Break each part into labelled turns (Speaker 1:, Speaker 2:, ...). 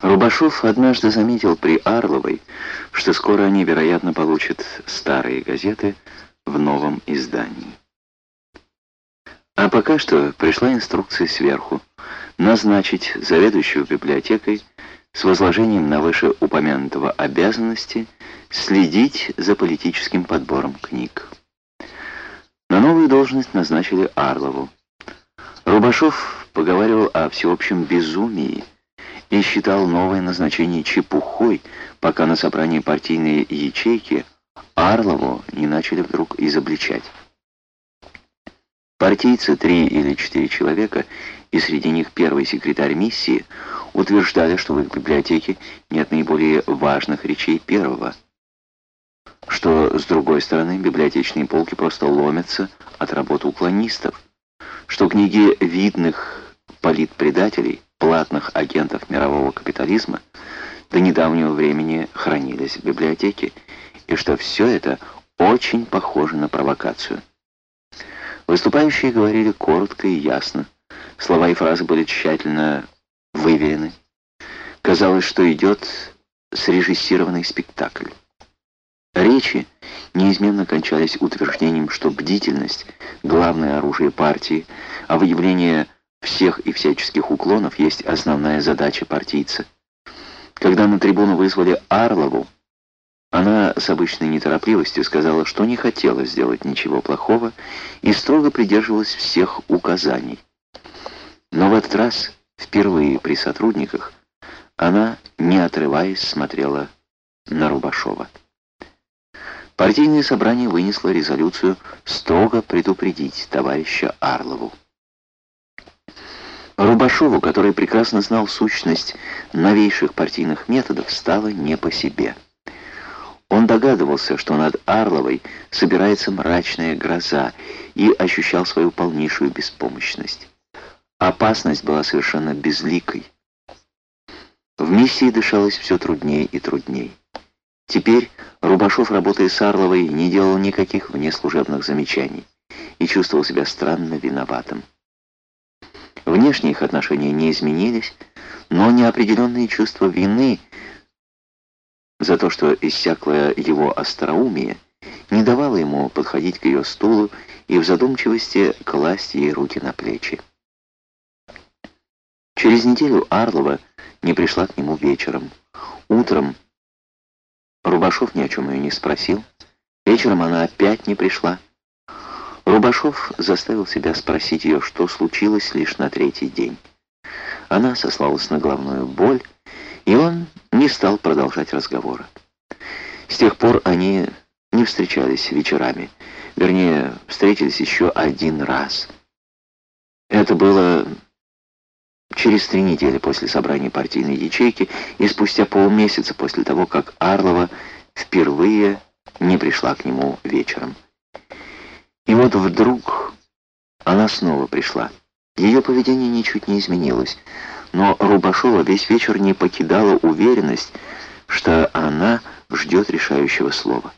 Speaker 1: Рубашов однажды заметил при Арловой, что скоро они, вероятно, получат старые газеты в новом издании. А пока что пришла инструкция сверху назначить заведующую библиотекой с возложением на вышеупомянутого обязанности следить за политическим подбором книг. На новую должность назначили Арлову. Рубашов поговаривал о всеобщем безумии и считал новое назначение чепухой, пока на собрании партийной ячейки Арлову не начали вдруг изобличать. Партийцы, три или четыре человека, и среди них первый секретарь миссии, утверждали, что в их библиотеке нет наиболее важных речей первого, что, с другой стороны, библиотечные полки просто ломятся от работы уклонистов, что книги видных политпредателей, платных агентов мирового капитализма до недавнего времени хранились в библиотеке, и что все это очень похоже на провокацию. Выступающие говорили коротко и ясно. Слова и фразы были тщательно выверены. Казалось, что идет срежиссированный спектакль. Речи неизменно кончались утверждением, что бдительность — главное оружие партии, а выявление всех и всяческих уклонов есть основная задача партийца. Когда на трибуну вызвали Арлову, она с обычной неторопливостью сказала, что не хотела сделать ничего плохого и строго придерживалась всех указаний. Но в этот раз, впервые при сотрудниках, она, не отрываясь, смотрела на Рубашова. Партийное собрание вынесло резолюцию строго предупредить товарища Арлову. Рубашову, который прекрасно знал сущность новейших партийных методов, стало не по себе. Он догадывался, что над Арловой собирается мрачная гроза и ощущал свою полнейшую беспомощность. Опасность была совершенно безликой. В миссии дышалось все труднее и труднее. Теперь Рубашов, работая с Арловой, не делал никаких внеслужебных замечаний и чувствовал себя странно виноватым. Внешние их отношения не изменились, но неопределенные чувства вины за то, что иссякло его остроумие, не давало ему подходить к ее стулу и в задумчивости класть ей руки на плечи. Через неделю Арлова не пришла к нему вечером. Утром Рубашов ни о чем ее не спросил. Вечером она опять не пришла. Рубашов заставил себя спросить ее, что случилось лишь на третий день. Она сослалась на головную боль, и он не стал продолжать разговора. С тех пор они не встречались вечерами. Вернее, встретились еще один раз. Это было через три недели после собрания партийной ячейки и спустя полмесяца после того, как Арлова впервые не пришла к нему вечером. И вот вдруг она снова пришла. Ее поведение ничуть не изменилось но Рубашова весь вечер не покидала уверенность, что она ждет решающего слова.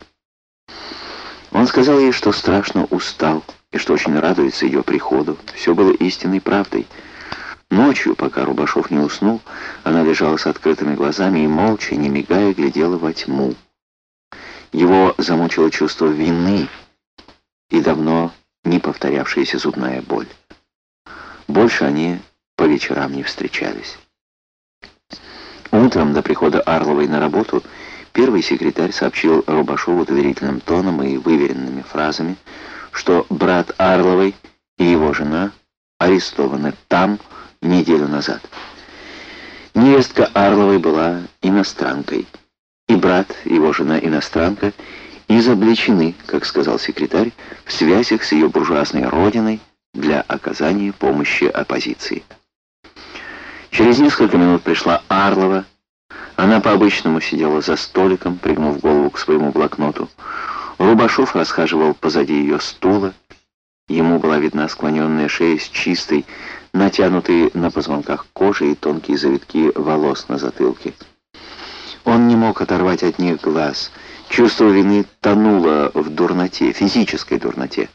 Speaker 1: Он сказал ей, что страшно устал и что очень радуется ее приходу. Все было истинной правдой. Ночью, пока Рубашов не уснул, она лежала с открытыми глазами и молча, не мигая, глядела во тьму. Его замучило чувство вины и давно не повторявшаяся зубная боль. Больше они по вечерам не встречались. Утром до прихода Арловой на работу первый секретарь сообщил Рубашову доверительным тоном и выверенными фразами, что брат Арловой и его жена арестованы там неделю назад. Невестка Арловой была иностранкой, и брат, его жена иностранка, изобличены, как сказал секретарь, в связях с ее буржуазной родиной для оказания помощи оппозиции. Через несколько минут пришла Арлова. Она по-обычному сидела за столиком, пригнув голову к своему блокноту. Рубашов расхаживал позади ее стула. Ему была видна склоненная шея с чистой, натянутой на позвонках кожи и тонкие завитки волос на затылке. Он не мог оторвать от них глаз. Чувство вины тонуло в дурноте, физической дурноте.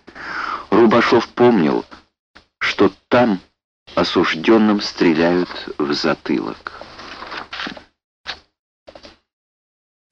Speaker 1: Рубашов помнил, что там осужденным стреляют в затылок.